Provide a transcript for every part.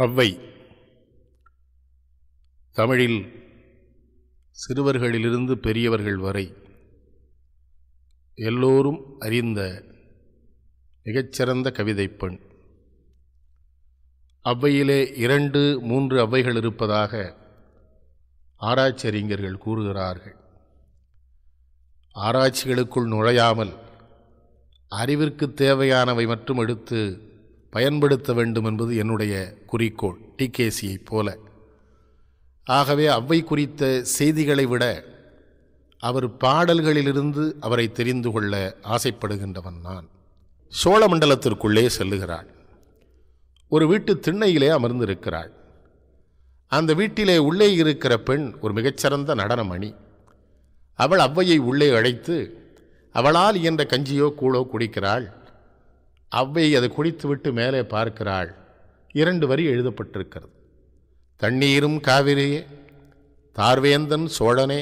அவ்வை. தமிழில் சிறுவர்களிலிருந்து பெரியவர்கள் வரை எல்லோரும் அறிந்த மிகச்சிறந்த கவிதை பெண். அவ்வையிலே இரண்டு மூன்று அவ்வைகள் இருப்பதாக ஆராய்ச்சி அறிஞர்கள் கூறுகிறார்கள். ஆராய்ச்சிகளுக்குள் நுழையாமல் அறிவிற்கு தேவையானவை மட்டும் எடுத்து பயன்படுத்த வேண்டும் என்பது என்னுடைய குறிக்கோள் டிகேசியைப் போல. ஆகவே அவ்வை குறித்த செய்திகளை விட அவர் பாடல்களிலிருந்து அவரை தெரிந்து கொள்ள ஆசைப்படுகின்றவன் நான். சோழ மண்டலத்திற்குள்ளே செல்லுகிறாள். ஒரு வீட்டு திண்ணையிலே அமர்ந்திருக்கிறாள். அந்த வீட்டிலே உள்ளே இருக்கிற பெண் ஒரு மிகச்சிறந்த நடனமணி. அவள் அவ்வையை உள்ளே அழைத்து அவளால் இயன்ற கஞ்சியோ கூழோ குடிக்கிறாள். அவ்வை அதை குடித்துவிட்டு மேலே பார்க்கிறாள். இரண்டு வரி எழுதப்பட்டிருக்கிறது. தண்ணீரும் காவிரியே தார்வேந்தன் சோழனே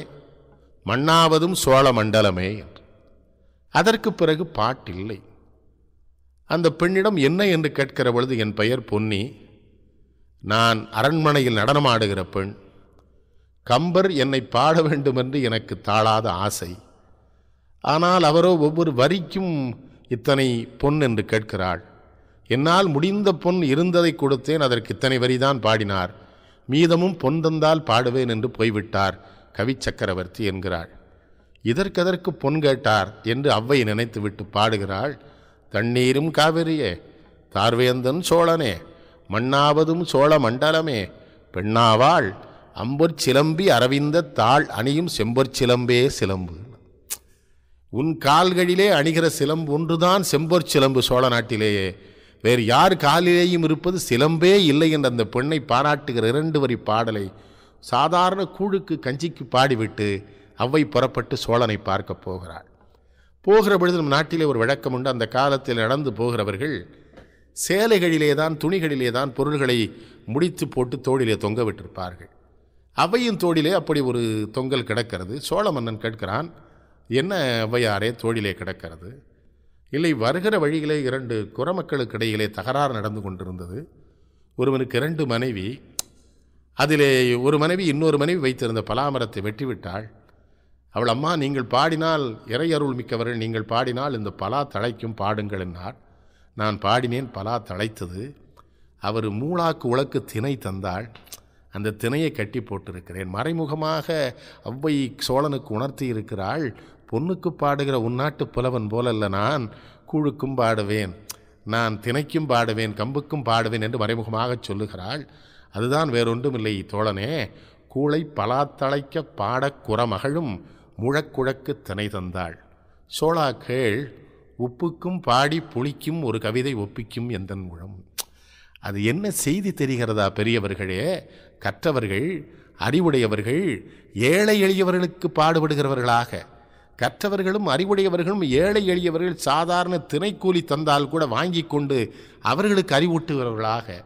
மண்ணாவதும் சோழ மண்டலமே என்று. அதற்கு பிறகு பாட்டில்லை. அந்த பெண்ணிடம் என்ன என்று கேட்கிற பொழுது என் பெயர் பொன்னி. நான் அரண்மனையில் நடனமாடுகிற பெண். கம்பர் என்னை பாட வேண்டுமென்று எனக்கு தாழாத ஆசை. ஆனால் அவரோ ஒவ்வொரு வரிக்கும் இத்தனை பொன் என்று கேட்கிறாள். என்னால் முடிந்த பொன் இருந்ததை கொடுத்தேன் அதற்கு இத்தனை வரிதான் பாடினார். மீதமும் பொன் தந்தால் பாடுவேன் என்று போய்விட்டார் கவி சக்கரவர்த்தி என்கிறாள். இதற்கதற்கு பொன் கேட்டார் என்று அவ்வை நினைத்துவிட்டு பாடுகிறாள். தண்ணீரும் காவிரியே தார்வேந்தன் சோழனே மண்ணாவதும் சோழ மண்டலமே பெண்ணாவாள் அம்பொற் சிலம்பி அரவிந்த தாள் அணியும் செம்பொற் சிலம்பே சிலம்பு. உன் கால்களிலே அணிகிற சிலம்பு ஒன்றுதான் செம்பொற் சிலம்பு சோழ நாட்டிலேயே. வேறு யார் காலிலேயும் இருப்பது சிலம்பே இல்லை என்ற அந்த பெண்ணை பாராட்டுகிற இரண்டு வரி பாடலை சாதாரண கூழுக்கு கஞ்சிக்கு பாடிவிட்டு அவ்வை புறப்பட்டு சோழனை பார்க்க போகிறாள். போகிற பொழுது நம் நாட்டிலே ஒரு வழக்கம் உண்டு. அந்த காலத்தில் நடந்து போகிறவர்கள் சேலைகளிலே தான் துணிகளிலே தான் பொருள்களை முடித்து போட்டு தோளிலே தொங்க விட்டிருப்பார்கள். அவையின் தோளிலே அப்படி ஒரு தொங்கல் கிடக்கிறது. சோழ மன்னன் கேட்கிறான் என்ன ஔவையாரே தோழிலே கிடக்கிறது? இல்லை வருகிற வழியிலே இரண்டு குறமக்களுக்கு இடையிலே தகராறு நடந்து கொண்டிருந்தது. ஒருவனுக்கு இரண்டு மனைவி அதிலே ஒரு மனைவி இன்னொரு மனைவி வைத்திருந்த பலாமரத்தை வெட்டிவிட்டாள். அவள் அம்மா நீங்கள் பாடினால் இறையருள் மிக்கவர்கள் நீங்கள் பாடினால் இந்த பலா தழைக்கும் பாடுங்கள் என்னார் நான் பாடினேன் பலா தழைத்தது. அவர் மூளாக்கு உலக்கு திணை தந்தாள். அந்த திணையை கட்டி போட்டிருக்கிறேன். மறைமுகமாக அவ்வை சோழனுக்கு உணர்த்தி இருக்கிறாள். பொண்ணுக்கு பாடுகிற உன்னாட்டு புலவன் போலல்ல நான் கூழுக்கும் பாடுவேன். நான் திணைக்கும் பாடுவேன் கம்புக்கும் பாடுவேன் என்று மறைமுகமாக சொல்லுகிறாள். அதுதான் வேறொன்றும் இல்லை தோழனே. கூளை பலாத்தழைக்க பாடக் குறமகளும் முழக்குழக்கு திணை தந்தாள். சோழா கேள் உப்புக்கும் பாடி புளிக்கும் ஒரு கவிதை ஒப்பிக்கும் எந்தன் முழம். அது என்ன செய்தி தெரிகிறதா பெரியவர்களே? கற்றவர்கள் அறிவுடையவர்கள் ஏழை எளியவர்களுக்கு பாடுபடுகிறவர்களாக. கற்றவர்களும் அறிவுடையவர்களும் ஏழை எளியவர்கள் சாதாரண திணைக்கூலி தந்தால் கூட வாங்கி கொண்டு அவர்களுக்கு அறிவூட்டுகிறவர்களாக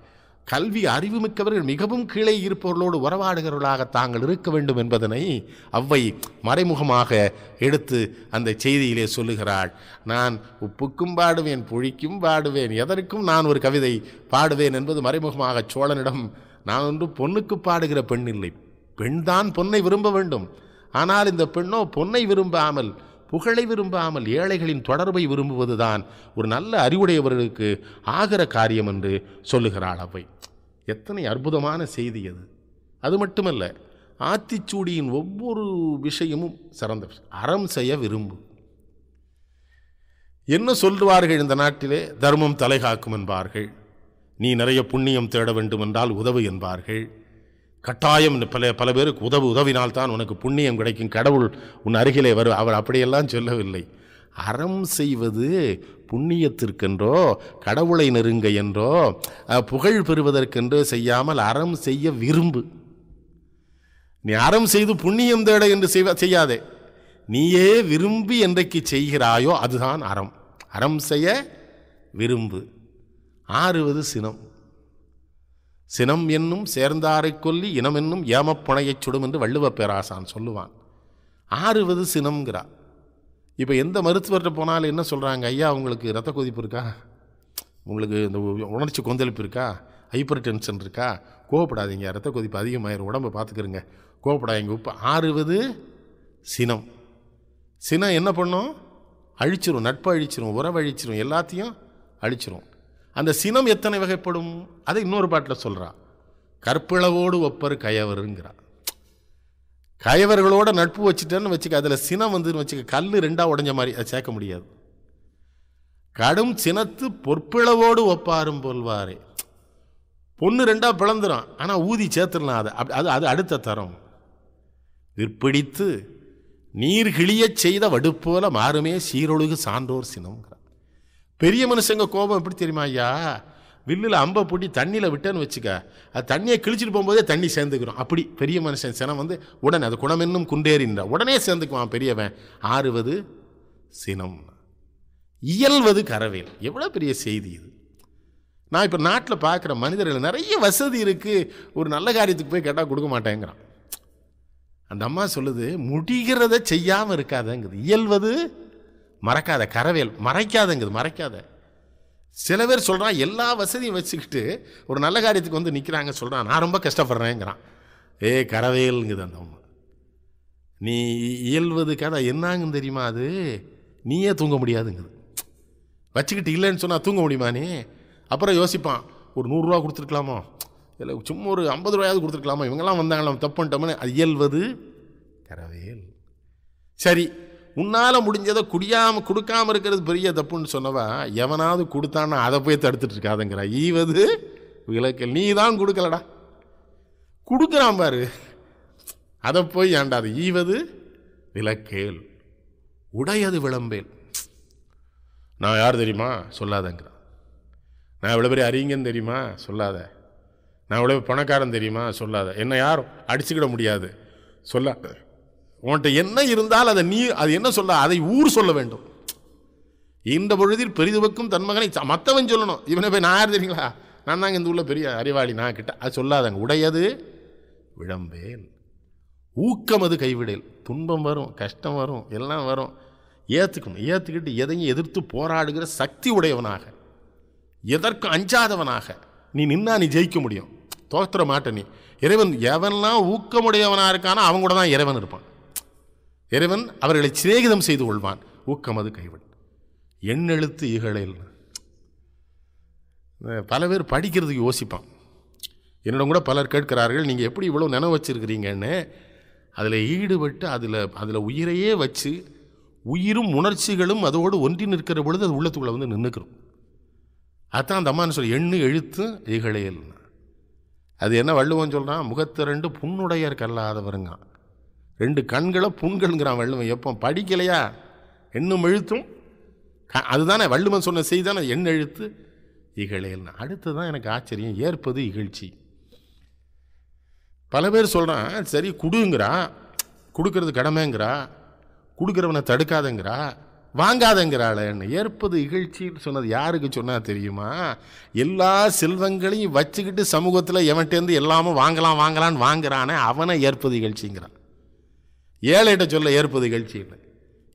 கல்வி அறிவுமிக்கவர்கள் மிகவும் கீழே இருப்பவர்களோடு உறவாடுகிறவர்களாக தாங்கள் இருக்க வேண்டும் என்பதனை அவ்வை மறைமுகமாக எடுத்து அந்த செய்தியிலே சொல்லுகிறாள். நான் உப்புக்கும் பாடுவேன் புழிக்கும் பாடுவேன் எதற்கும் நான் ஒரு கவிதை பாடுவேன் என்பது மறைமுகமாக சோழனிடம் நான் ஒன்று பொண்ணுக்கு பாடுகிற பெண் இல்லை. பெண்தான் பொன்னை விரும்ப வேண்டும். ஆனால் இந்த பெண்ணோ பொன்னை விரும்பாமல் புகழை விரும்பாமல் ஏழைகளின் தொடர்பை விரும்புவதுதான் ஒரு நல்ல அறிவுடையவர்களுக்கு ஆகிற காரியம் என்று சொல்லுகிறாள் அவை எத்தனை அற்புதமான செய்தி அது. அது மட்டுமல்ல ஆத்திச்சூடியின் ஒவ்வொரு விஷயமும் சிறந்த அறம் செய்ய விரும்பு. என்ன சொல்வார்கள் இந்த நாட்டிலே? தர்மம் தலைகாக்கும் என்பார்கள். நீ நிறைய புண்ணியம் தேட வேண்டும் என்றால் உதவு என்பார்கள். கட்டாயம் பல பல பேருக்கு உதவு உதவினால் தான் உனக்கு புண்ணியம் கிடைக்கும் கடவுள் உன் அருகிலே வரும் அவர் அப்படியெல்லாம் சொல்லவில்லை. அறம் செய்வது புண்ணியத்திற்கென்றோ கடவுளை நெருங்க என்றோ புகழ் பெறுவதற்கென்றோ செய்யாமல் அறம் செய்ய விரும்பு. நீ அறம் செய்து புண்ணியம் தேட என்று செய்வ செய்யாதே. நீயே விரும்பி என்றைக்கு செய்கிறாயோ அதுதான் அறம். அறம் செய்ய விரும்பு. ஆறுவது சினம். சினம் என்னும் சேர்ந்தாரை கொல்லி இனம் என்னும் ஏமப்புனையைச் சுடும் என்று வள்ளுவ பேராசான் சொல்லுவான். ஆறுவது சினம்ங்கிறா. இப்போ எந்த மருத்துவர்கிட்ட போனாலும் என்ன சொல்கிறாங்க ஐயா உங்களுக்கு ரத்த கொதிப்பு இருக்கா? உங்களுக்கு இந்த உணர்ச்சி கொந்தளிப்பு இருக்கா? ஹைப்பர் டென்ஷன் இருக்கா? கோவப்படாதீங்க ரத்த கொதிப்பு அதிகமாயிரும். உடம்பை பார்த்துக்கிறங்க கோவப்படாதீங்க. உப்பு ஆறுவது சினம். சினம் என்ன பண்ணும்? அழிச்சிரும் நட்பு அழிச்சிரும் உறவை அழிச்சிரும் எல்லாத்தையும் அழிச்சிரும். அந்த சினம் எத்தனை வகைப்படும்? அதை இன்னொரு பாட்டில் சொல்கிறான் கற்பிளவோடு ஒப்பர் கயவருங்கிறான் கயவர்களோட நட்பு வச்சுட்டேன்னு வச்சுக்க அதில் சினம் வந்துன்னு வச்சுக்க கல் ரெண்டாக உடஞ்ச மாதிரி அதை சேர்க்க முடியாது. கடும் சினத்து பொற்பிளவோடு ஒப்பாரும் போல்வாரே. பொண்ணு ரெண்டாக பிளந்துரும் ஆனால் ஊதி சேர்த்துடலாம் அதை. அப்- அது அது அடுத்த தரம். விற்பிடித்து நீர் கிளியச் செய்த வடுப்போல மாறுமே சீரொழுகு சான்றோர் சினம். பெரிய மனுஷங்க கோபம் எப்படி தெரியுமா ஐயா? வில்லில் அம்பை பூட்டி தண்ணியில் விட்டேன்னு வச்சுக்க அது தண்ணியை கிழிச்சிட்டு போகும்போதே தண்ணி சேர்ந்துக்கிறோம் அப்படி பெரிய மனுஷன் சினம் வந்து உடனே அது குணமென்னும் குண்டேறின்ற உடனே சேர்ந்துக்குவான் பெரியவன். ஆறுவது சினம். இயல்வது கரவேல். எவ்வளோ பெரிய செய்தி இது. நான் இப்போ நாட்டில் பார்க்குற மனிதர்கள் நிறைய வசதி இருக்குது ஒரு நல்ல காரியத்துக்கு போய் கேட்டால் கொடுக்க மாட்டேங்கிறான். அந்த அம்மா சொல்லுது முடிகிறத செய்யாமல் இருக்காதங்குது. இயல்வது மறக்காத கரவேல் மறைக்காதங்குது மறைக்காத. சில பேர் சொல்கிறான் எல்லா வசதியும் வச்சுக்கிட்டு ஒரு நல்ல காரியத்துக்கு வந்து நிற்கிறாங்க சொல்கிறான் நான் ரொம்ப கஷ்டப்படுறேங்கிறான். ஏ கரவேலுங்குது அந்த அம்மா. நீ இயல்வது கதை என்னாங்கன்னு தெரியுமா அது? நீயே தூங்க முடியாதுங்குது. வச்சுக்கிட்டு இல்லைன்னு சொன்னால் தூங்க முடியுமா நீ? அப்புறம் யோசிப்பான் ஒரு நூறுரூவா கொடுத்துருக்கலாமோ? இல்லை சும்மா ஒரு ஐம்பது ரூபாயாவது கொடுத்துருக்கலாமா? இவங்கெல்லாம் வந்தாங்க தப்பு பண்ணிட்டோம்னு அது இயல்வது கரவேல். சரி உன்னால் முடிஞ்சதை குடியாம கொடுக்காம இருக்கிறது பெரிய தப்புன்னு சொன்னவா எவனாவது கொடுத்தான்னா அதை போய் தடுத்துட்டு இருக்காதுங்கிறா. ஈவது விளக்கல். நீ தான் கொடுக்கலடா. கொடுக்குறான் பாரு. அதை போய் ஏண்டாது. ஈவது விளக்கேல். உடையது விளம்பேல். நான் யார் தெரியுமா? சொல்லாதங்கிறான் நான் இவ்வளோ பெரிய அறிஞன் தெரியுமா? சொல்லாத. நான் இவ்வளோ பணக்காரன் தெரியுமா? சொல்லாத. என்னை யாரும் அடிச்சுக்கிட முடியாது. சொல்லாத உன்கிட்ட என்ன இருந்தால் அதை நீ அது என்ன சொல்ல அதை ஊர் சொல்ல வேண்டும். இந்த பொழுதில் பெரிதுவக்கும் தன் மகனை சொல்லணும். இவனை போய் நான் யார் தெரியுங்களா? நான் தாங்க இந்த உள்ள பெரிய அறிவாளி நான் கிட்ட. அது சொல்லாதங்க. உடையது விளம்பேன். ஊக்கம் அது கைவிடல். துன்பம் வரும் கஷ்டம் வரும் எல்லாம் வரும். ஏற்றுக்கணும் ஏற்றுக்கிட்டு எதையும் எதிர்த்து போராடுகிற சக்தி உடையவனாக. எதற்கும் அஞ்சாதவனாக. நீ நின்னா நீ ஜெயிக்க முடியும். தோத்துற மாட்ட நீ. இறைவன் எவன்லாம் ஊக்கமுடையவனா இருக்கானோ அவங்க கூட தான் இறைவன் இருப்பான். இறைவன் அவர்களை சிநேகிதம் செய்து கொள்வான். ஊக்கம் அது கைவிடும். எண்ணெழுத்து இகழில். பல பேர் படிக்கிறதுக்கு யோசிப்பான். என்னிடம் கூட பலர் கேட்கிறார்கள் நீங்கள் எப்படி இவ்வளோ நினைவு வச்சுருக்கிறீங்கன்னு? அதில் ஈடுபட்டு அதில் அதில் உயிரையே வச்சு உயிரும் உணர்ச்சிகளும் அதோடு ஒன்றி நிற்கிற பொழுது அது உள்ளத்துக்குள்ளே வந்து நின்றுக்கிறோம் அதான் அந்த அம்மான்னு சொல்லி எண்ணு எழுத்து இகழையல் அது என்ன வள்ளுவன் சொல்கிறான் முகத்திரண்டு புண்ணுடையர் கல்லாதவருங்க ரெண்டு கண்களை புண்கள்ங்கிறான் வள்ளுவன். எப்போ? படிக்கலையா? என்னும் எழுத்தும் அதுதானே வள்ளுவன் சொன்ன செய்தானே எண் எழுத்து? இகழேல்னு. அடுத்து தான் எனக்கு ஆச்சரியம் ஏற்பது இகழ்ச்சி. பல பேர் சொல்கிறான் சரி கொடுங்கிறா. கொடுக்கறது கடமைங்கிறா. கொடுக்குறவனை தடுக்காதங்கிறா. வாங்காதங்கிறாளேன்னு. ஏற்பது இகழ்ச்சின்னு சொன்னது யாருக்கு சொன்னால் தெரியுமா? எல்லா செல்வங்களையும் வச்சுக்கிட்டு சமூகத்தில் எவன்கிட்டேருந்து எல்லாமும் வாங்கலாம் வாங்கலான்னு வாங்குறானே அவனை ஏற்பது இகழ்ச்சிங்கிறான். ஏழைகிட்ட சொல்ல ஏற்பது இகழ்ச்சி இல்லை.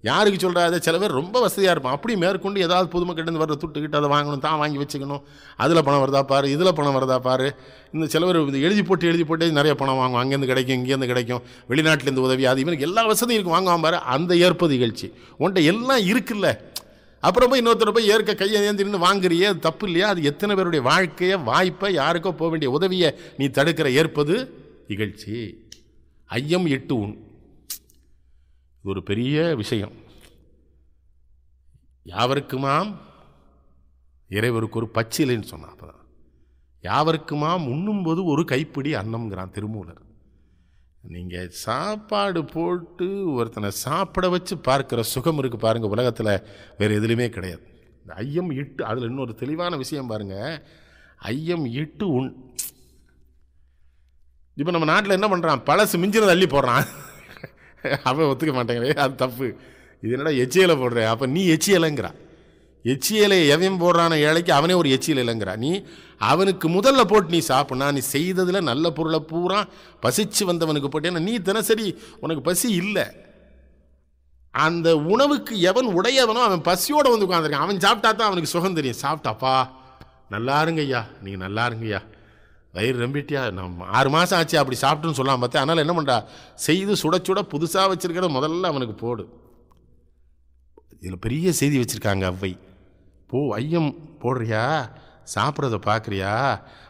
யாருக்கு சொல்கிறாத சில பேர் ரொம்ப வசதியாக இருப்பான். அப்படி மேற்கொண்டு ஏதாவது பொதுமக்கிட்ட வர்ற துட்டுக்கிட்டு அதை வாங்கணும் தான் வாங்கி வச்சுக்கணும். அதில் பணம் வருதா பாரு இதில் பணம் வருதா பாரு. இந்த சில பேர் எழுதி போட்டு எழுதி போட்டு நிறைய பணம் வாங்குவோம் அங்கேருந்து கிடைக்கும் இங்கேருந்து கிடைக்கும். வெளிநாட்டிலேருந்து உதவி அது இவனுக்கு எல்லா வசதியும் இருக்கும். வாங்குவான் பாரு அந்த ஏற்பது இகழ்ச்சி உன்ட்ட எல்லாம் இருக்குல்ல. அப்புறம் போய் இன்னொருத்தர் போய் ஏற்க கையை ஏந்திருந்து வாங்குறியே அது தப்பு இல்லையா? அது எத்தனை பேருடைய வாழ்க்கையை வாய்ப்பை யாருக்கோ போக வேண்டிய உதவியை நீ தடுக்கிற ஏற்பது இகழ்ச்சி ஐயம் எட்டு உன். இது ஒரு பெரிய விஷயம். யாவருக்குமாம்? இறைவருக்கு ஒரு பச்சிலைன்னு சொன்னான் அப்பதான். யாவருக்குமாம்? உண்ணும்போது ஒரு கைப்பிடி அன்னம்ங்கிறான் திருமூலர். நீங்கள் சாப்பாடு போட்டு ஒருத்தனை சாப்பிட வச்சு பார்க்குற சுகம் இருக்குது பாருங்கள் உலகத்தில் வேறு எதுலையுமே கிடையாது. இந்த ஐயம் இட்டு அதில் இன்னொரு தெளிவான விஷயம் பாருங்கள் ஐயம் இட்டு உண். இப்போ நம்ம நாட்டில் என்ன பண்ணுறான் பழசு மிஞ்சினது அள்ளி போடுறான். அவன் ஒத்துக்க மாட்டேங்கிறே அது தப்பு. இது என்னடா எச்சியலை போடுறேன் அப்போ நீ எச்சியலைங்கிறா. எச்சியலை எவன் போடுறான ஏழைக்கு அவனே ஒரு எச்சியல் இல்லைங்கிறா. நீ அவனுக்கு முதல்ல போட்டு நீ சாப்பிட்னா நீ செய்ததில் நல்ல பொருளை பூரா பசிச்சு வந்தவனுக்கு போட்டேன்னா நீ தினசரி உனக்கு பசி இல்லை. அந்த உணவுக்கு எவன் உடையவனோ அவன் பசியோடு வந்து உட்காந்துருக்கான் அவன் சாப்பிட்டா தான் அவனுக்கு சுகம் தெரியும். சாப்பிட்டாப்பா நல்லா இருங்க நீங்கள் நல்லா வயிறு நம்பிட்டியா நம்ம ஆறு மாதம் ஆச்சு அப்படி சாப்பிட்டுன்னு சொல்லலாம் பார்த்தேன். அதனால் என்ன பண்ணுறா செய்து சுட சுட புதுசாக வச்சுருக்கிறத முதல்ல அவனுக்கு போடு. இதில் பெரிய செய்தி வச்சுருக்காங்க அவ்வை. போ ஐயம் போடுறியா? சாப்பிட்றத பார்க்குறியா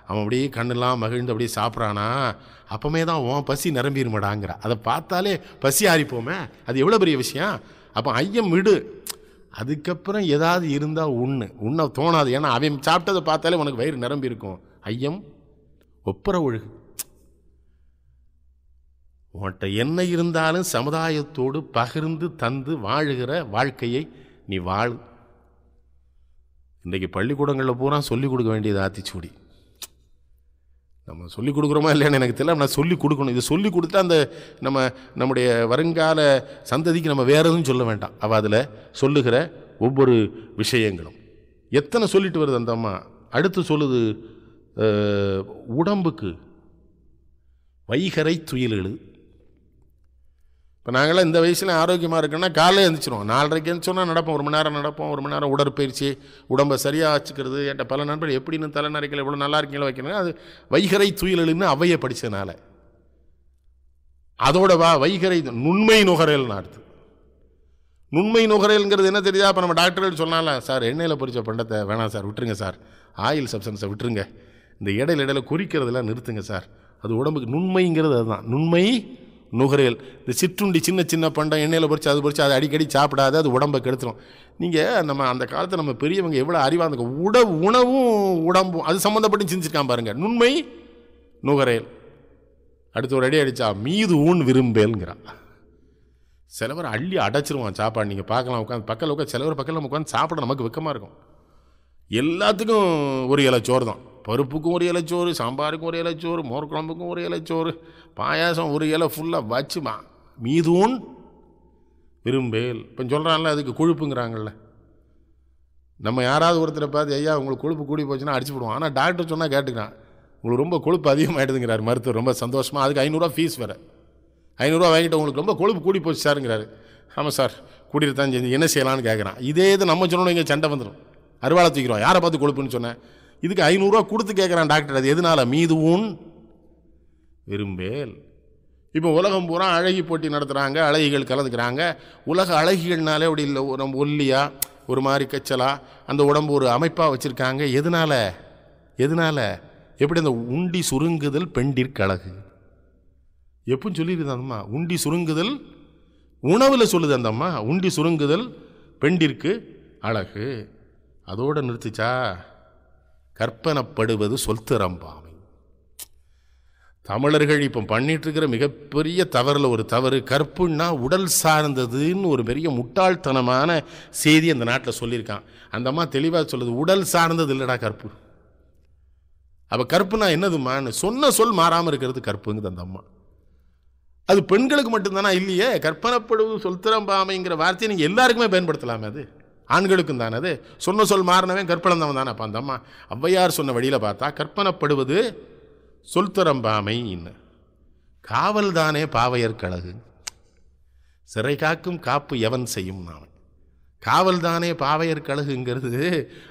அவன் அப்படியே கண்ணெல்லாம் மகிழ்ந்து அப்படியே சாப்பிட்றானா? அப்பமே தான் உன் பசி நிரம்பிடுமாடாங்கிற. அதை பார்த்தாலே பசி ஆறிப்போமே. அது எவ்வளோ பெரிய விஷயம்? அப்போ ஐயம் விடு. அதுக்கப்புறம் ஏதாவது இருந்தால் உண்ணு. உண்ண தோணாது. ஏன்னா அவன் சாப்பிட்டதை பார்த்தாலே உனக்கு வயிறு நிரம்பி இருக்கும் ஐயம் ஒப்புற ஒழுகு. உன்கிட்ட என்ன இருந்தாலும் சமுதாயத்தோடு பகிர்ந்து தந்து வாழுகிற வாழ்க்கையை நீ வாழ். இன்றைக்கி பள்ளிக்கூடங்களில் பூரா சொல்லிக் கொடுக்க வேண்டியது ஆத்திச்சூடி. நம்ம சொல்லிக் கொடுக்குறோமா இல்லையான்னு எனக்கு தெரியல. நான் சொல்லிக் கொடுக்கணும். இது சொல்லிக் கொடுத்தா அந்த நம்ம நம்முடைய வருங்கால சந்ததிக்கு நம்ம வேற எதுவும் சொல்ல வேண்டாம். அவள் அதில் சொல்லுகிற ஒவ்வொரு விஷயங்களும். எத்தனை சொல்லிட்டு வருது அந்த அம்மா? அடுத்து சொல்லுது உடம்புக்கு வைகரை துயிலெழு இப்போ நாங்களாம் இந்த வயசில் ஆரோக்கியமாக இருக்குன்னா காலையில் எழுந்திரிச்சிருவோம் நாலரைக்கு எழுந்திரிச்சோன்னா நடப்போம். ஒரு மணி நேரம் நடப்போம். ஒரு மணி நேரம் உடற்பயிற்சி உடம்பை சரியாக வச்சுக்கிறது. என்கிட்ட பல நண்பர் எப்படின்னு தலைநரைக்கல இவ்வளோ நல்லா இருக்கீங்களோ வைக்கணும் அது வைகரை துயிலெழுன்னு அவையை படித்ததுனால அதோட வா வைகரை நுண்மை நுகரல் அடுத்து. நுண்மை நுகரல்ங்கிறது என்ன தெரியுதா? அப்போ நம்ம டாக்டர்கள் சொன்னால சார் எண்ணெயில் பொறிச்ச பண்டத்தை வேணாம் சார் விட்டுருங்க சார். ஆயில் சப்ஸ்டன்ஸை விட்டுருங்க. இந்த இடையில இடையில குறிக்கிறதெல்லாம் நிறுத்துங்க சார். அது உடம்புக்கு நுண்மைங்கிறது அதுதான். நுண்மை நுகரல் இந்த சிற்றுண்டி சின்ன சின்ன பண்டம் எண்ணெயில் பொறிச்சு அது பொறிச்சு அதை அடிக்கடி சாப்பிடாது அது உடம்பை கெடுத்துரும். நீங்கள் நம்ம அந்த காலத்தில் நம்ம பெரியவங்க எவ்வளோ அறிவாக இருந்தோம் உட உணவும் உடம்பும் அது சம்மந்தப்பட்டு சிந்திச்சிருக்கான் பாருங்கள் நுண்மை நுகரையல் அடுத்து ஒரு அடி அடித்தா மீது ஊன் விரும்பேல்ங்கிறான். சிலவர் அள்ளி அடைச்சிருவான் சாப்பாடு. நீங்கள் பார்க்கலாம் உட்காந்து பக்கத்தில் உட்காந்து சிலவர் பக்கத்தில் நம்ம உட்காந்து சாப்பிட நமக்கு வெக்கமாக இருக்கும். எல்லாத்துக்கும் ஒரு இலை சோறு தான் பருப்புக்கும் ஒரு இலைச்சோறு சாம்பாருக்கும் ஒரு இலைச்சோறு மோர் குழம்புக்கும் ஒரு இலைச்சோறு பாயாசம் ஒரு இலை ஃபுல்லாக வச்சுமா? மீதூன் விரும்பேல். இப்போ சொல்கிறான்ல அதுக்கு கொழுப்புங்கிறாங்கல்ல. நம்ம யாராவது ஒருத்தரை பார்த்து ஐயா உங்களுக்கு கொழுப்பு கூடி போச்சுன்னா அடிச்சு போடுவோம். ஆனால் டாக்டர் சொன்னால் கேட்டுக்கிறான். உங்களுக்கு ரொம்ப கொழுப்பு அதிகமாகிடுதுங்கிறார் மருத்துவர். ரொம்ப சந்தோஷமாக அதுக்கு ஐநூறுரூவா ஃபீஸ் வேறு. ஐநூறுரூவா வாங்கிட்டு உங்களுக்கு ரொம்ப கொழுப்பு கூடி போச்சு சாருங்கிறாரு ஆமாம் சார் கூட்டிட்டு தான் செஞ்சு என்ன செய்யலான்னு கேட்குறான் இதே இது நம்ம சொன்னோம் இங்கே சண்டை வந்துடும் அருவாளை தூக்கிறோம் யாரை பார்த்து கொழுப்புன்னு சொன்னேன் இதுக்கு ஐநூறுரூவா கொடுத்து கேட்குறான் டாக்டர். அது எதனால்? மீது ஊன். விரும்பேல் இப்போ உலகம் பூரா அழகி போட்டி நடத்துகிறாங்க அழகிகள் கலந்துக்கிறாங்க. உலக அழகிகள்னாலே அப்படி இல்லை. நம்ம ஒல்லியாக ஒரு மாதிரி கச்சலா அந்த உடம்பு ஒரு அமைப்பாக வச்சுருக்காங்க. எதனால்? எதனால்? எப்படி அந்த உண்டி சுருங்குதல் பெண்டிற்கழகு? எப்பவும் சொல்லிடுது உண்டி சுருங்குதல் உணவில் சொல்லுது அந்த அம்மா உண்டி சுருங்குதல் பெண்டிற்கு அழகு. அதோடு நிறுத்துச்சா? கற்பனப்படுவது சொல்திறம்பாமை தமிழர்கள் இப்போ பண்ணிகிட்ருக்கிற மிகப்பெரிய தவறில் ஒரு தவறு கற்புன்னா உடல் சார்ந்ததுன்னு ஒரு பெரிய முட்டாள்தனமான செய்தி அந்த நாட்டில் சொல்லியிருக்கான். அந்த அம்மா தெளிவாக சொல்லுது உடல் சார்ந்தது இல்லைடா கற்பு. அப்போ கற்புனா என்னதுமான்னு சொன்ன சொல் மாறாமல் இருக்கிறது கற்புங்குது அந்த அம்மா. அது பெண்களுக்கு மட்டும்தானா? இல்லையே. கற்பனைப்படுவது சொல்திறம்பாமைங்கிற வார்த்தையை நீங்கள் எல்லாருக்குமே பயன்படுத்தலாமே அது. ஆண்களுக்கும் தானே அது. சொன்ன சொல் மாறினவன் கற்பிழந்தவன் தானே. அப்போ அந்த அம்மா ஔவையார் சொன்ன வழியில் பார்த்தா கற்பனப்படுவது சொல்திறம்பாமை காவல்தானே காவல் தானே பாவையர் கழகு. சிறை காக்கும் காப்பு எவன் செய்யும் நான் காவல் தானே பாவையர் கழகுங்கிறது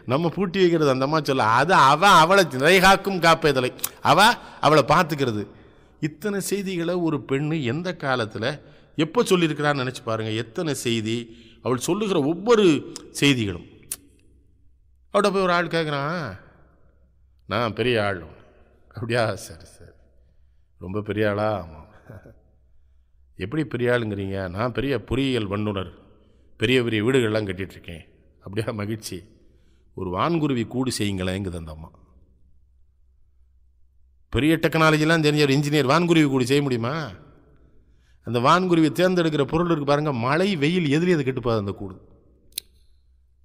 நம்ம பூட்டி வைக்கிறது அந்தம்மா சொல்ல அது அவ அவளை சிறை காக்கும் காப்பு காப்பேதலை அவ அவளை பார்த்துக்கிறது. இத்தனை செய்திகளை ஒரு பெண்ணு எந்த காலத்தில் எப்போ சொல்லியிருக்கிறான்னு நினச்சி பாருங்கள் எத்தனை செய்தி அவள் சொல்லுகிற ஒவ்வொரு செய்திகளும். அவட்ட போய் ஒரு ஆள் கேட்குறான் நான் பெரிய ஆள். அப்படியா சரி சரி. ரொம்ப பெரிய ஆளா? ஆமாம் எப்படி பெரிய ஆளுங்கிறீங்க? நான் பெரிய பொறியியல் வல்லுனர் பெரிய பெரிய வீடுகள்லாம் கட்டிகிட்ருக்கேன் அப்படியா மகிழ்ச்சி. ஒரு வான்குருவி கூடு செய்யுங்களேங்குது அந்த அம்மா. பெரிய டெக்னாலஜிலாம் தெரிஞ்ச ஒரு இன்ஜினியர் வான்குருவி கூடு செய்ய முடியுமா? அந்த வான்குருவி தேர்ந்தெடுக்கிற பொருள் இருக்குது பாருங்கள் மழை வெயில் எதுலேயும் அது கெட்டுப்பாது அந்த கூடு.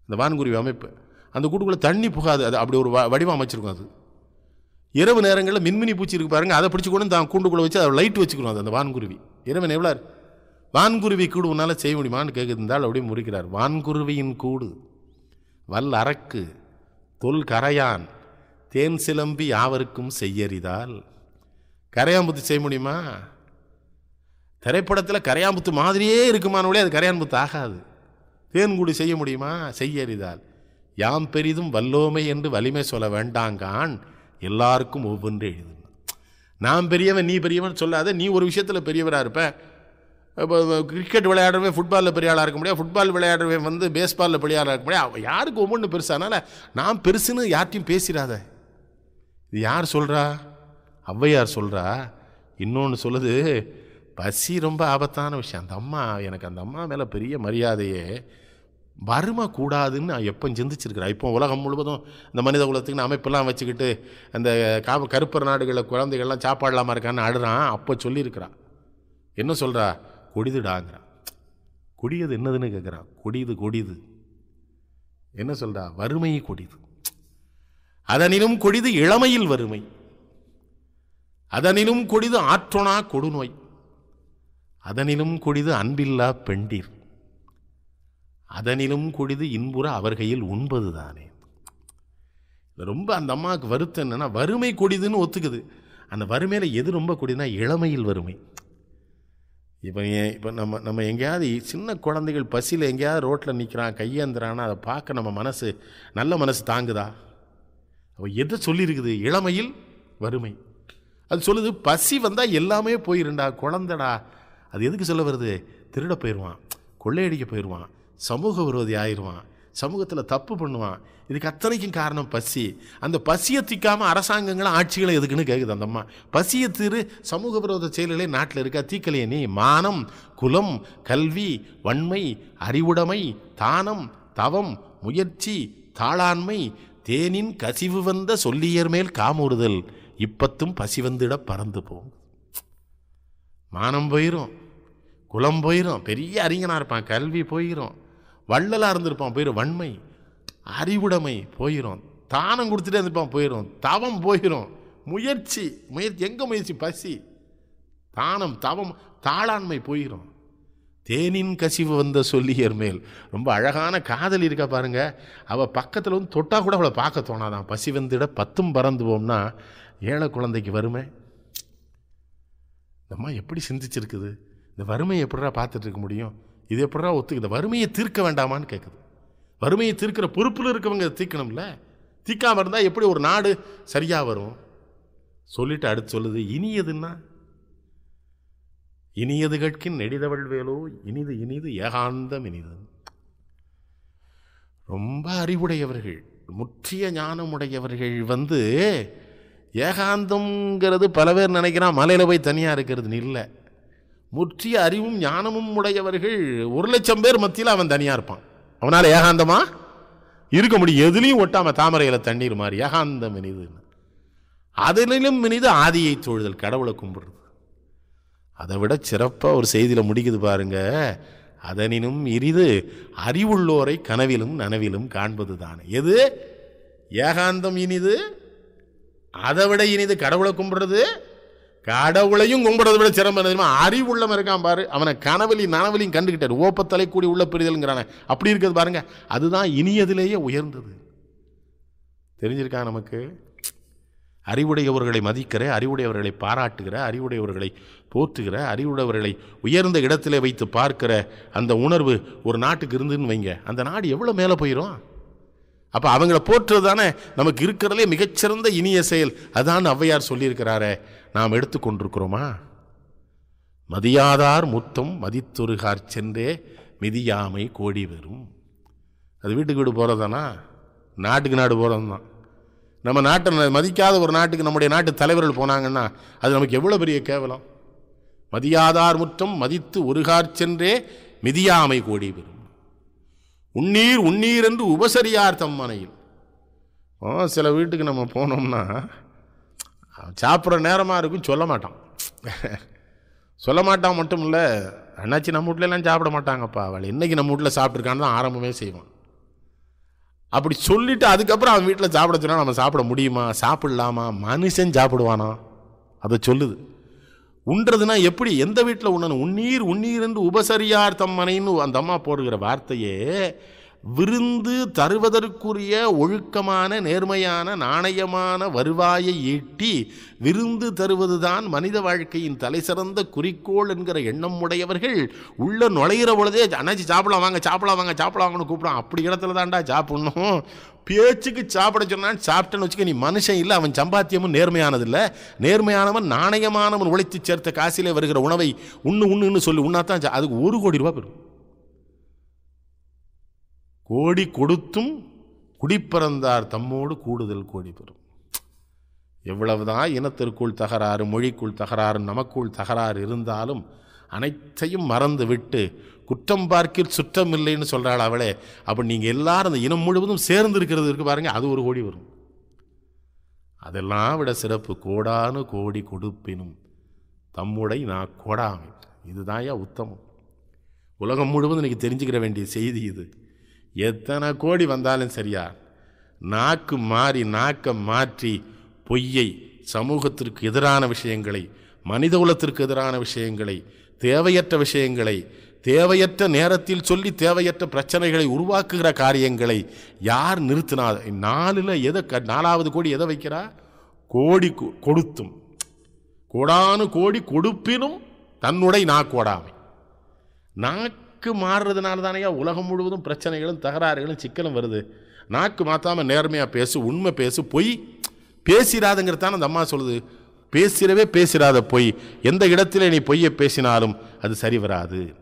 அந்த வான்குருவி அமைப்பு. அந்த கூட்டுக்குள்ளே தண்ணி புகாது அது அப்படி ஒரு வ- வடிவம் அமைச்சிருக்கும் அது. இரவு நேரங்களில் மின்மினி பூச்சி இருக்கு பாருங்கள் அதை பிடிச்சி கூட தான் கூண்டுக்குள்ளே வச்சு அதை லைட் வச்சுக்கணும் அது அந்த வான்குருவி. இரவு எவ்வளோ வான்குருவி கூடு உன்னால் செய்ய முடியுமான்னு கேட்குது அப்படியே முறிக்கிறார். வான்குருவியின் கூடு வல் அரக்கு தொல் கரையான் தேன் சிலம்பி யாவருக்கும் செய்யறிதால். கரையாம்புத்து செய்ய முடியுமா? திரைப்படத்தில் கரையாம்புத்து மாதிரியே இருக்குமானவளே அது கரையாம்புத்து ஆகாது. தேன்கூடு செய்ய முடியுமா? செய்யறிதால். யாம் பெரிதும் வல்லோமை என்று வலிமை சொல்ல வேண்டாங்கான். எல்லாருக்கும் ஒவ்வொன்று எழுதுனா நான் பெரியவன் நீ பெரியவன் சொல்லாத நீ ஒரு விஷயத்தில் பெரியவராக இருப்ப. இப்போ கிரிக்கெட் விளையாடுறவன் ஃபுட்பாலில் பெரிய ஆளாக இருக்க முடியாது. ஃபுட்பால் விளையாடுறவன் வந்து பேஸ்பாலில் பெரிய ஆளாக இருக்க முடியாது. யாருக்கு ஒவ்வொன்று பெருசானால நான் பெருசுன்னு யார்ட்டையும் பேசிடாத இது யார் சொல்கிறா ஔவையார் சொல்கிறா இன்னொன்று சொல்லுது பசி ரொம்ப ஆபத்தான விஷயம். அந்த அம்மா எனக்கு அந்த அம்மா மேலே பெரிய மரியாதையே வறுமை கூடாதுன்னு நான் எப்போ சிந்திச்சிருக்கிறேன். இப்போ உலகம் முழுவதும் இந்த மனித குலத்துக்குன்னு அமைப்பெல்லாம் வச்சுக்கிட்டு அந்த கா கருப்பர் நாடுகளில் குழந்தைகள்லாம் சாப்பாடு இல்லாமல் இருக்கான்னு அழுறான். அப்போ சொல்லியிருக்கிறான் என்ன சொல்கிறா கொடிதுடாங்கிறான் கொடியது என்னதுன்னு கேட்குறான் கொடியது கொடியது. என்ன சொல்கிறா வறுமை கொடிது அதனிலும் கொடிது இளமையில் வறுமை. அதனிலும் கொடிது ஆற்றொணா கொடுநோய். அதனிலும் கொடிது அன்பில்லா பெண்டிர். அதனிலும் கொடிது இன்புற அவர்கையில் உண்பதுதானே. தானே ரொம்ப அந்த அம்மாவுக்கு வருத்தம் என்னன்னா வறுமை கொடிதுன்னு ஒத்துக்குது. அந்த வறுமையில் எது ரொம்ப கொடிதுன்னா இளமையில் வறுமை. இப்போ ஏன் இப்போ நம்ம நம்ம எங்கேயாவது சின்ன குழந்தைகள் பசியில் எங்கேயாவது ரோட்டில் நிற்கிறான் கையேந்துறான்னா அதை பார்க்க நம்ம மனசு நல்ல மனசு தாங்குதா? அவள் எதை சொல்லியிருக்குது இளமையில் வறுமை. அது சொல்லுது பசி வந்தால் எல்லாமே போயிருண்டா குழந்தடா அது எதுக்கு சொல்ல வருது? திருட போயிடுவான் கொள்ளையடிக்க போயிடுவான் சமூக விரோதி ஆயிடுவான் சமூகத்தில் தப்பு பண்ணுவான். இதுக்கு அத்தனைக்கும் காரணம் பசி. அந்த பசியை திக்காமல் அரசாங்கங்களும் ஆட்சிகளும் எதுக்குன்னு கேட்குது அந்த அம்மா. பசியை தீரு சமூக விரோத செயல்களே நாட்டில் இருக்கா? தீக்கலையே நீ. மானம் குலம் கல்வி வன்மை அறிவுடைமை தானம் தவம் முயற்சி தாளாண்மை தேனின் கசிவு வந்த சொல்லியர் மேல் காமுறுதல். இப்பத்தும் பசி வந்துட பறந்து போகும். மானம் போயிரும். குலம் போயிரும். பெரிய அறிஞனாக இருப்பான். கல்வி போயிரும். வள்ளலாக இருந்திருப்பான். போயிடும் வன்மை அறிவுடைமை போயிடும் தானம் கொடுத்துட்டே இருந்திருப்பான். போயிடும் தவம் போயிடும் முயற்சி முயற்சி எங்கே முயற்சி? பசி. தானம் தவம் தாளாண்மை போயிடும் தேனின் கசிவு வந்த சொல்லியர் மேல். ரொம்ப அழகான காதல் இருக்கா பாருங்க. அவள் பக்கத்தில் வந்து தொட்டால் கூட அவளை பார்க்க தோணாதான். பசி வந்துட பத்தும் பறந்துவோம்னா ஏழை குழந்தைக்கு வருமே நம்ம எப்படி சிந்திச்சிருக்குது? இந்த வறுமையை எப்படிடா பார்த்துட்டு இருக்க முடியும்? இது எப்படா ஒத்து இந்த வறுமையை தீர்க்க வேண்டாமான்னு கேட்குது வறுமையை தீர்க்கிற பொறுப்பில் இருக்கவங்க தீர்க்கணும்ல? தீர்க்காம இருந்தால் எப்படி ஒரு நாடு சரியாக வரும்? சொல்லிட்டு அடுத்து சொல்லுது இனியதுன்னா இனியது கட்கின் நெடிதவள் வேலோ? இனிது இனிது ஏகாந்தம் இனிது. ரொம்ப அறிவுடையவர்கள் முற்றிய ஞானமுடையவர்கள் வந்து ஏகாந்தங்கிறது பல பேர் நினைக்கிறான் மலையில் போய் தனியாக இருக்கிறதுன்னு இல்லை முற்றிய அறிவும் ஞானமும் உடையவர்கள் ஒரு லட்சம் பேர் மத்தியில் அவன் தனியாக இருப்பான். அவனால் ஏகாந்தமா? இருக்க முடியும். எதுலேயும் ஒட்டாம தாமரையில் தண்ணீர் மாதிரி ஏகாந்தம் இனிதுன்னு அதிலும் இனிது ஆதியை தொழுதல். கடவுளை கும்பிடுறது. அதை விட சிறப்பாக ஒரு செய்தியில் முடிக்குது பாருங்க. அதனினும் இரிது அறிவுள்ளோரை கனவிலும் நனவிலும் காண்பது தானே எது? ஏகாந்தம் இனிது. அதை விட இனிது கடவுளை கும்பிடுறது. கடவுளையும் கும்பிடுறத விட சிரமம் தெரியுமா? அறிவுள்ளவன் இருக்கான் பாரு. அவனை கனவலையும் நனவலையும் கண்டுகிட்டார். ஓப்பத்தலை கூடி உள்ள பெரிதல்ங்கிறானே. அப்படி இருக்கிறது பாருங்க. அதுதான் இனியதிலேயே உயர்ந்தது. தெரிஞ்சிருக்கா நமக்கு? அறிவுடையவர்களை மதிக்கிற அறிவுடையவர்களை பாராட்டுகிற அறிவுடையவர்களை போற்றுகிற அறிவுடையவர்களை உயர்ந்த இடத்திலே வைத்து பார்க்கிற அந்த உணர்வு ஒரு நாட்டுக்கு இருந்துன்னு வைங்க. அந்த நாடு எவ்வளோ மேலே போயிடும் அப்போ அவங்கள போற்றுறது தானே? நமக்கு இருக்கிறதுலே மிகச்சிறந்த இனிய செயல். அதான் ஔவையார் சொல்லியிருக்கிறாரே நாம் எடுத்துக்கொண்டிருக்கிறோமா மதியாதார் முத்தம் மதித்தொருகார் சென்றே மிதியாமை கோடி வரும் அது வீட்டுக்கு வீடு போகிறதானா நாட்டுக்கு நாடு போகிறது தான் நம்ம நாட்டை மதிக்காத ஒரு நாட்டுக்கு நம்முடைய நாட்டு தலைவர்கள் போனாங்கன்னா அது நமக்கு எவ்வளோ பெரிய கேவலம்? மதியாதார் முற்றம் மதித்து ஒருகார் சென்றே மிதியாமை கோடி பெறும் உன்னீர் உன்னீர் என்று உபசரியார் தம்மனையில் ஓ சில வீட்டுக்கு நம்ம போனோம்னா சாப்பிட்ற நேரமாக இருக்கும் சொல்ல மாட்டான். சொல்ல மாட்டான் மட்டும் இல்லை அண்ணாச்சி நம்ம வீட்லலாம் சாப்பிட மாட்டாங்கப்பா. அவள் இன்றைக்கி நம்ம வீட்டில் சாப்பிட்ருக்கான்னு தான் ஆரம்பமே செய்வான். அப்படி சொல்லிட்டு அதுக்கப்புறம் அவன் வீட்டில் சாப்பிட சொன்னால் நம்ம சாப்பிட முடியுமா? சாப்பிடலாமா? மனுஷன் சாப்பிடுவானா? அதை சொல்லுது. உண்றதுனா எப்படி? எந்த வீட்டில் உண்ணணும்? உன்னீர் உன்னீர் என்று உபசரியார் தம்மனைன்னு அந்த அம்மா போடுகிற வார்த்தையே விருந்து தருவதற்குரிய ஒழுக்கமான நேர்மையான நாணயமான வருவாயை ஈட்டி விருந்து தருவதுதான் மனித வாழ்க்கையின் தலைசிறந்த குறிக்கோள் என்கிற எண்ணம் உடையவர்கள் உள்ள நுழையிற பொழுதே அண்ணாச்சி சாப்பிடலாம் வாங்க சாப்பிடலாம் வாங்க சாப்பிடலாம் வாங்கன்னு கூப்பிடும் அப்படி இடத்துல தான்டா சாப்பிடணும். பேச்சுக்கு சாப்பிட சொன்னான்னு சாப்பிட்டேன்னு வச்சுக்க நீ மனுஷன் இல்லை அவன் சம்பாத்தியமும் நேர்மையானது இல்லை நேர்மையானவன் நாணயமானவன் உழைத்து சேர்த்த காசிலே வருகிற உணவை உண்ணு உண்ணுன்னு சொல்லி உண்ணாதான் அதுக்கு ஒரு கோடி ரூபாய் பெறும். கோடி கொடுத்தும் குடிப்பிறந்தார் தம்மோடு கூடுதல் கோடி பெறும். எவ்வளவுதான் இனத்திற்குள் தகராறு மொழிக்குள் தகராறு நமக்குள் தகராறு இருந்தாலும் அனைத்தையும் மறந்து விட்டு குற்றம் பார்க்கில் சுற்றம் இல்லைன்னு சொல்கிறாள் அவளே. அப்போ நீங்கள் எல்லாரும் அந்த இனம் முழுவதும் சேர்ந்து இருக்கிறது இருக்கு பாருங்கள் அது ஒரு கோடி வரும். அதெல்லாம் விட சிறப்பு கோடானு கோடி கொடுப்பினும் தம்முடை நான் கோடாமை. இதுதான்யா உத்தமம். உலகம் முழுவதும் இன்றைக்கி தெரிஞ்சுக்கிற வேண்டிய செய்தி இது. எத்தனை கோடி வந்தாலும் சரியா? நாக்கு மாறி நாக்கை மாற்றி பொய்யை சமூகத்திற்கு எதிரான விஷயங்களை மனித குலத்திற்கு எதிரான விஷயங்களை தேவையற்ற விஷயங்களை தேவையற்ற நேரத்தில் சொல்லி தேவையற்ற பிரச்சனைகளை உருவாக்குகிற காரியங்களை யார் நிறுத்தினா நாலில் எதை க- நாலாவது கோடி எதை வைக்கிறா? கோடி கொ- கொடுத்தும். கோடானு கோடி கொடுப்பினும் தன்னுடை நாக்கோடாமை. நாக்கு மாறுறதுனால தானேயா உலகம் முழுவதும் பிரச்சனைகளும் தகராறுகளும் சிக்கலும் வருது. நாக்கு மாற்றாமல் நேர்மையாக பேசு உண்மை பேசு பொய் பேசிடாதுங்கிறது தானே அந்த அம்மா சொல்லுது. பேசிடவே பேசிடாத பொய். எந்த இடத்துல நீ பொய்யை பேசினாலும் அது சரி வராது.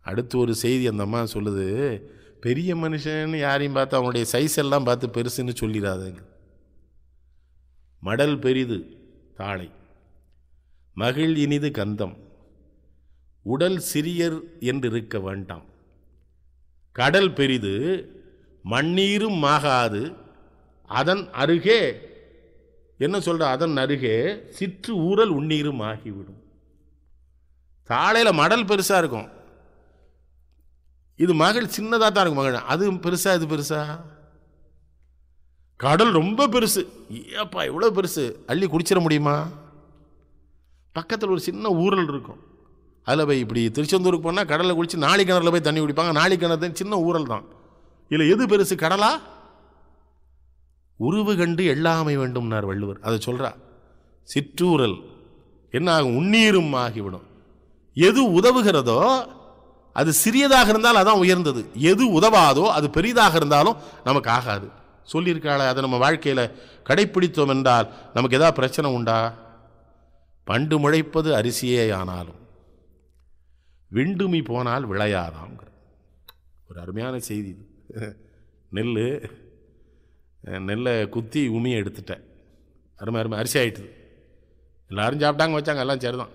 அடுத்து ஒரு செய்தி அந்த அம்மா சொல்லுது. பெரிய மனுஷன் யாரையும் பார்த்து அவனுடைய சைஸ் எல்லாம் பார்த்து பெருசுன்னு சொல்லிடாதுங்க மடல் பெரிது தாளை மகிழ் இனிது கந்தம். உடல் சிறியர் என்று இருக்க வேண்டாம். கடல் பெரிது மண்ணீரும் ஆகாது அதன் அருகே என்ன சொல்கிற அதன் அருகே சிற்று ஊரல் உண்ணீரும் ஆகிவிடும். காலையில் மடல் பெருசாக இருக்கும். இது மகள் சின்னதாக தான் இருக்கும் மகள். அது பெருசா இது பெருசா? கடல் ரொம்ப பெருசு. ஏப்பா இவ்வளோ பெருசு. அள்ளி குடிச்சிட முடியுமா? பக்கத்தில் ஒரு சின்ன ஊரல் இருக்கும். அதில் போய் இப்படி திருச்செந்தூருக்கு போனால் கடலில் குளித்து நாளை கிணறுல போய் தண்ணி குடிப்பாங்க. நாளை கிணறு தான் சின்ன ஊரல் தான் இதில் எது பெருசு கடலா? உருவு கண்டு எல்லாமை வேண்டும்னார் வள்ளுவர். அதை சொல்கிறா சிற்றூரல் என்ன ஆகும் உண்ணீரும் ஆகிவிடும். எது உதவுகிறதோ அது சிறியதாக இருந்தால் அதான் உயர்ந்தது. எது உதவாதோ அது பெரிதாக இருந்தாலும் நமக்கு ஆகாது. சொல்லியிருக்காளே அதை நம்ம வாழ்க்கையில் கடைப்பிடித்தோம் என்றால் நமக்கு எதாவது பிரச்சனை உண்டா? பண்டு முளைப்பது அரிசியே ஆனாலும். விண்டுமி போனால் விளையாதாங்கிற ஒரு அருமையான செய்தி இது. நெல் நெல்லை குத்தி உமியை எடுத்துட்டேன். அருமை அருமை. அரிசி ஆயிட்டுது. எல்லோரும் சாப்பிட்டாங்க வச்சாங்க. எல்லாம் சரிதான்.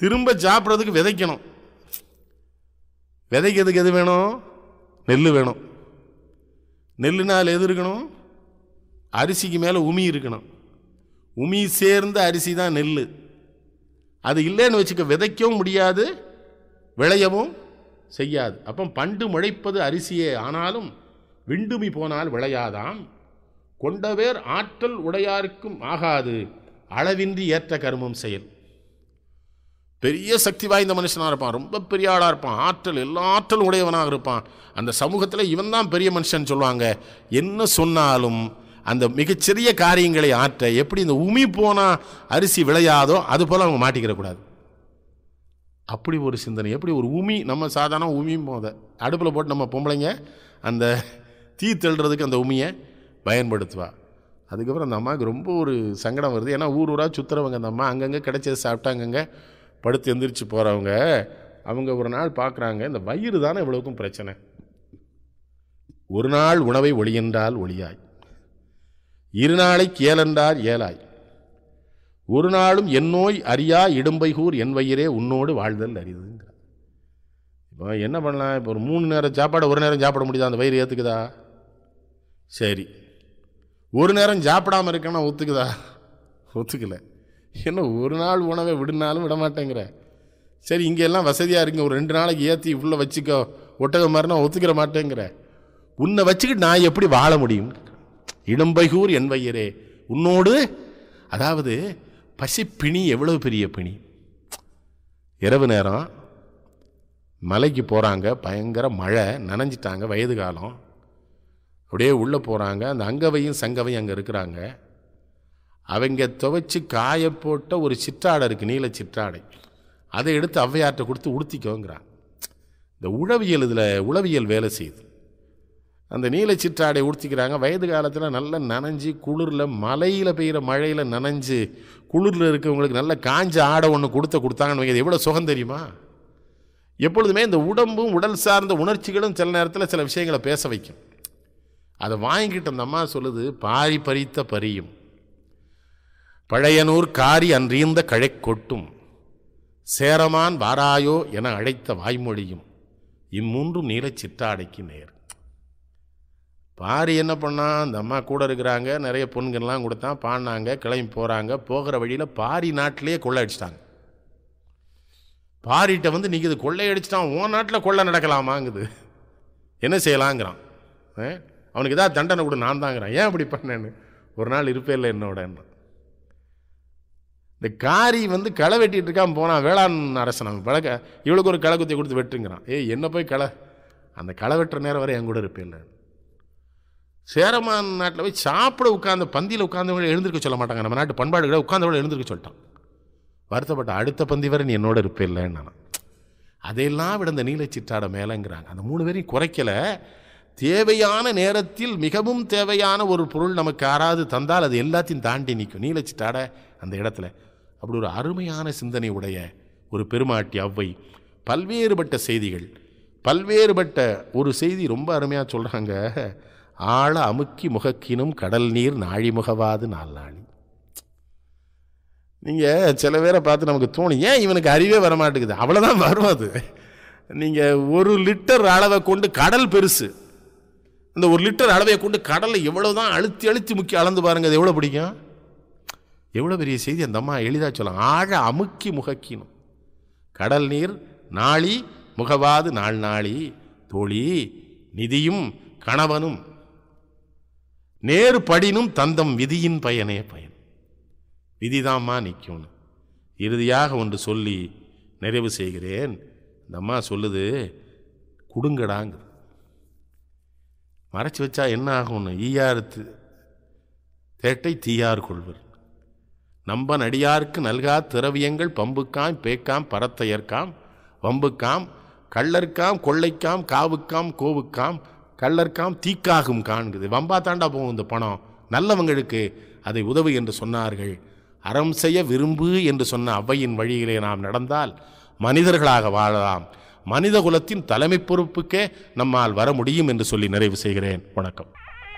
திரும்ப சாப்பிட்றதுக்கு விதைக்கணும். விதைக்கிறதுக்கு எது வேணும்? நெல் வேணும். நெல்லுனால் எது இருக்கணும்? அரிசிக்கு மேலே உமி இருக்கணும். உமி சேர்ந்த அரிசி தான் நெல் அது இல்லைன்னு வச்சுக்க விதைக்கவும் முடியாது. விளையவும் செய்யாது. அப்போ பண்டு முளைப்பது அரிசியே ஆனாலும் விண்டுமி போனால் விளையாதாம். கொண்டவேர் ஆற்றல் உடையாருக்கும் ஆகாது அளவின்றி ஏற்ற கருமம் செயல். பெரிய சக்தி வாய்ந்த மனுஷனாக இருப்பான் ரொம்ப பெரிய ஆளாக இருப்பான் ஆற்றல் எல்லா ஆற்றல் உடையவனாக இருப்பான். அந்த சமூகத்தில் இவன் தான் பெரிய மனுஷன் சொல்லுவாங்க என்ன சொன்னாலும் அந்த மிகச்சிறிய காரியங்களை ஆற்ற எப்படி இந்த உமி போனால் அரிசி விளையாதோ அது போல் அவங்க மாட்டிக்கிறக்கூடாது அப்படி ஒரு சிந்தனை எப்படி ஒரு உமி நம்ம சாதாரண உமியும் போத அடுப்பில் போட்டு நம்ம பொம்பளைங்க அந்த தீ தள்ளுறதுக்கு அந்த உமியை பயன்படுத்துவா. அதுக்கப்புறம் அந்த அம்மாவுக்கு ரொம்ப ஒரு சங்கடம் வருது. ஏன்னா ஊர் ஊராக சுற்றுறவங்க அந்த அம்மா அங்கங்கே கிடைச்சது சாப்பிட்டா அங்கங்கே படுத்து எந்திரிச்சு போகிறவங்க அவங்க ஒரு நாள் பார்க்குறாங்க இந்த வயிறு தானே இவ்வளோக்கும் பிரச்சனை. ஒரு நாள் உணவை ஒளியென்றால் ஒளியாய் இரு நாளை கேளென்றால் ஏலாய் ஒரு நாளும் என் நோய் அறியா இடும்பைகூர் என் வயிறே உன்னோடு வாழ்தல் அரிதுங்கிறார் இப்போ என்ன பண்ணலாம்? இப்போ ஒரு மூணு நேரம் சாப்பாடு ஒரு நேரம் சாப்பிட முடியுதா? அந்த வயிறு ஏற்றுக்குதா சரி. ஒரு நேரம் சாப்பிடாமல் இருக்கேன்னா ஒத்துக்குதா? ஒத்துக்கல. என்ன ஒரு நாள் உணவை விடுனாலும் விட மாட்டேங்கிற சரி இங்கே எல்லாம் வசதியாக இருக்குங்க ஒரு ரெண்டு நாளைக்கு ஏற்றி உள்ளே வச்சுக்கோ. ஒட்டக மாதிரினா ஒத்துக்கிற மாட்டேங்கிற. உன்னை வச்சுக்கிட்டு நான் எப்படி வாழ முடியும்? இடம்பைகூர் என் வயிறே. உன்னோடு அதாவது பசிப்பிணி எவ்வளவு பெரிய பிணி? இரவு நேரம் மலைக்கு போகிறாங்க பயங்கர மழை நனைஞ்சிட்டாங்க வயது காலம். அப்படியே உள்ளே போகிறாங்க அந்த அங்கவையும் சங்கவையும் அங்கே இருக்கிறாங்க. அவங்க துவைச்சி காய போட்ட ஒரு சிற்றாடை இருக்குது நீல சிற்றாடை. அதை எடுத்து ஔவையார்கிட்ட கொடுத்து உடுத்திக்கோங்கிறான் இந்த உழவியல் இதில் உளவியல் வேலை செய்யுது. அந்த நீல சிற்றாடை உடுத்திக்கிறாங்க. வயது காலத்தில் நல்லா நனைஞ்சு குளிரில் மலையில் பெய்கிற மழையில் நனைஞ்சு குளிரில் இருக்கவங்களுக்கு நல்ல காஞ்ச ஆடை ஒன்று கொடுத்த கொடுத்தாங்கன்னு வைங்க, எவ்வளோ சுகம் தெரியுமா? எப்பொழுதுமே இந்த உடம்பும் உடல் சார்ந்த உணர்ச்சிகளும் சில நேரத்தில் சில விஷயங்களை பேச வைக்கும். அதை வாங்கிக்கிட்ட அந்த அம்மா சொல்லுது பாரி பறித்த பரியும் பழையனூர் காரி அன்றியந்த கழை கொட்டும் சேரமான் வாராயோ என அழைத்த வாய்மொழியும் இம்மூன்றும் நீலச் சிற்றாடைக்கு நேர். பாரி என்ன பண்ணான் அந்த அம்மா கூட இருக்கிறாங்க நிறைய பொண்ணுங்கள்லாம் கொடுத்தான் பாடினாங்க கிளம்பி போகிறாங்க போகிற வழியில் பாரி நாட்டிலேயே கொள்ளை அடிச்சிட்டாங்க. பாரிட்ட வந்து நீங்கள் இது கொள்ளையடிச்சிட்டான் உன் நாட்டில் கொள்ளை நடக்கலாமாங்குது. என்ன செய்யலாங்கிறான். அவனுக்கு ஏதாவது தண்டனை கொடு நான் தாங்கிறான். ஏன் அப்படி பண்ணேன்னு? ஒரு நாள் இருப்பே இல்லை என்னோட இந்த காரி வந்து களை வெட்டிகிட்டு இருக்கான் போனான் வேளாண் அரசன் அவன் பழக்க இவளுக்கு ஒரு களை குத்தி கொடுத்து வெட்டுங்கிறான். ஏய் என்ன போய் களை? அந்த களை வெட்டுற நேரம் வரை என் கூட இருப்பேன் சேரமான் நாட்டில் போய் சாப்பிட உட்காந்து பந்தியில் உட்காந்தவங்க எழுந்திருக்க சொல்ல மாட்டாங்க. நம்ம நாட்டு பண்பாடுகளை உட்காந்தவங்க எழுந்திருக்க சொல்லிட்டான். வருத்தப்பட்ட அடுத்த பந்தி வரை நீ என்னோட இருப்பேன் நான் அதையெல்லாம் விட இந்த நீலச்சிற்றாட மேலேங்கிறாங்க. அந்த மூணு பேரையும் குறைக்கல. தேவையான நேரத்தில் மிகவும் தேவையான ஒரு பொருள் நமக்கு யாராவது தந்தால் அது எல்லாத்தையும் தாண்டி நிற்கும். நீலச்சிட்டாட அந்த இடத்துல அப்படி ஒரு அருமையான சிந்தனை உடைய ஒரு பெருமாட்டி அவ்வை பல்வேறுபட்ட செய்திகள் பல்வேறுபட்ட ஒரு செய்தி ரொம்ப அருமையாக சொல்கிறாங்க ஆழ அமுக்கி முகக்கினும் கடல் நீர் நாழி முகவாது நாள் நாளி நீங்கள் சில பேரை பார்த்து நமக்கு தோணும் ஏன் இவனுக்கு அறிவே வர மாட்டேங்குது அவ்வளோதான் வரும் அது. நீங்கள் ஒரு லிட்டர் அளவை கொண்டு கடல் பெருசு. இந்த ஒரு லிட்டர் அளவை கொண்டு கடலை எவ்வளோ தான் அழுத்தி அழுத்தி முக்கி அளந்து பாருங்க அது எவ்வளோ பிடிக்கும்? எவ்வளோ பெரிய செய்தி அந்த அம்மா எளிதாக சொல்லலாம் ஆழ அமுக்கி முகக்கினும். கடல் நீர் நாளி முகவாது நாள் நாளி தோழி நிதியும் கணவனும் நேரு படினும் தந்தம் விதியின் பயனே பயன். விதிதாம்மா நிற்கும்னு. இறுதியாக ஒன்று சொல்லி நிறைவு செய்கிறேன். இந்த அம்மா சொல்லுது கொடுங்கடாங்குது. மறைச்சு வச்சா என்ன ஆகும்னு? ஈயாறு தேட்டை தீயார் கொள்வர். நம்ப நடியார்க்கு நல்கா திரவியங்கள் பம்புக்காம் பேக்காம் பரத்தையர்க்காம் வம்புக்காம் கள்ளர்க்காம் கொள்ளைக்காம் காவுக்காம் கோவுக்காம் கள்ளர்காம் தீக்காகும் காண்குது. வம்பா தாண்டா போகும் இந்த பணம். நல்லவங்களுக்கு அதை உதவு என்று சொன்னார்கள். அறம் செய்ய விரும்பு என்று சொன்ன அவ்வையின் வழியிலே நாம் நடந்தால் மனிதர்களாக வாழலாம். மனித குலத்தின் தலைமை பொறுப்புக்கே நம்மால் வர முடியும் என்று சொல்லி நிறைவு செய்கிறேன். வணக்கம்.